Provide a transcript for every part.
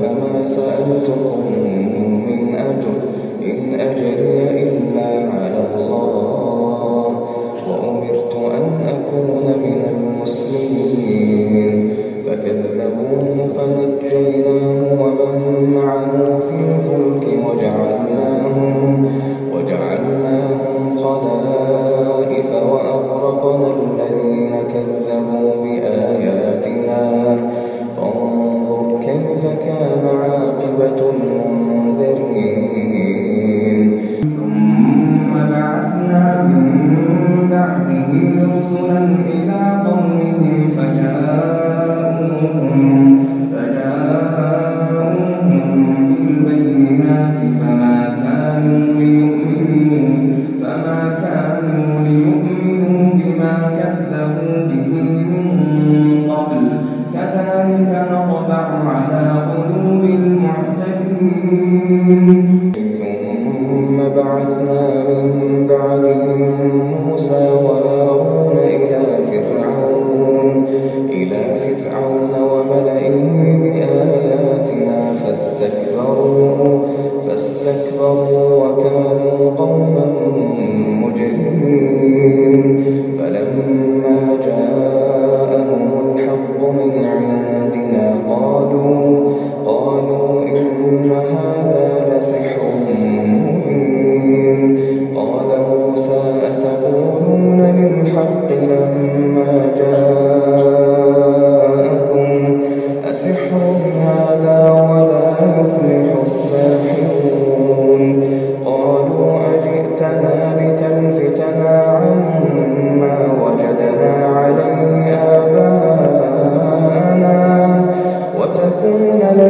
فما سألتكم من أجر. إن أجري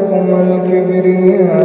لكم الكبرياء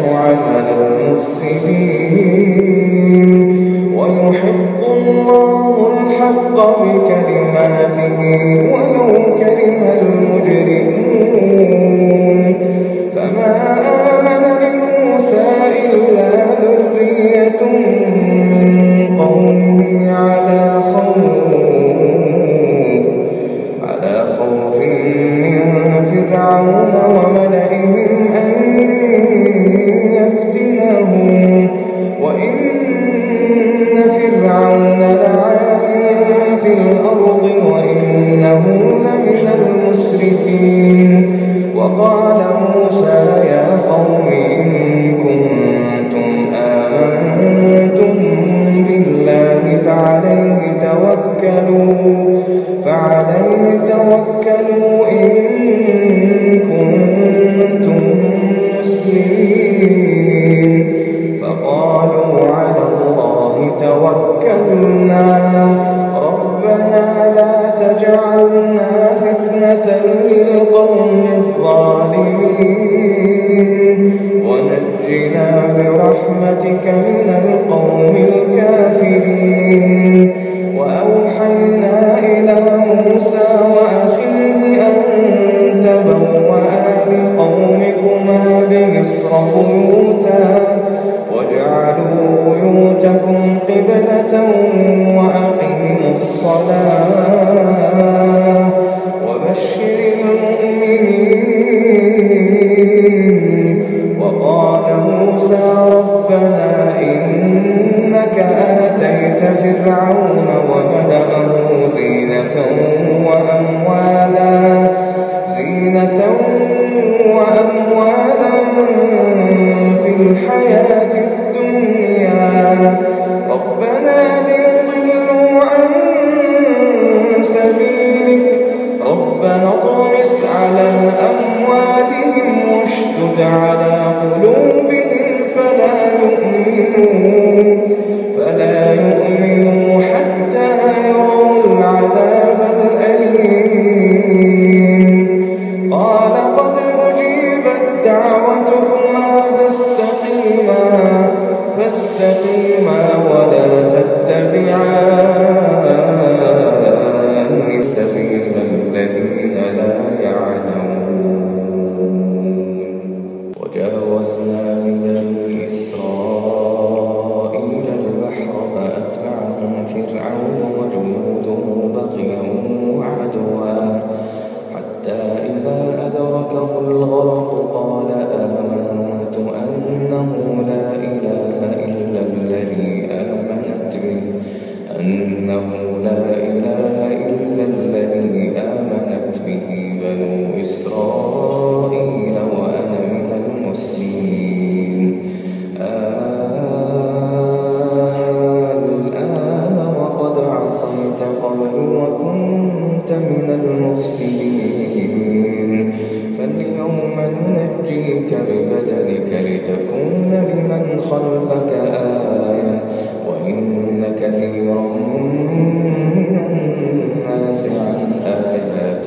يَشَأْ عَمَلَ الْمُفْسِدِينَ. وَيُحِقُّ اللَّهُ الْحَقَّ بِكَلِمَاتِهِ.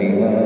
பார்த்திங்கன்னா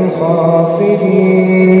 عنهم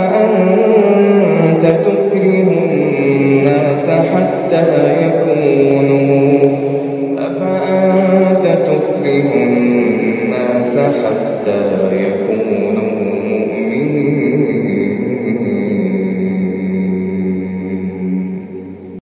وأنت تكره الناس حتى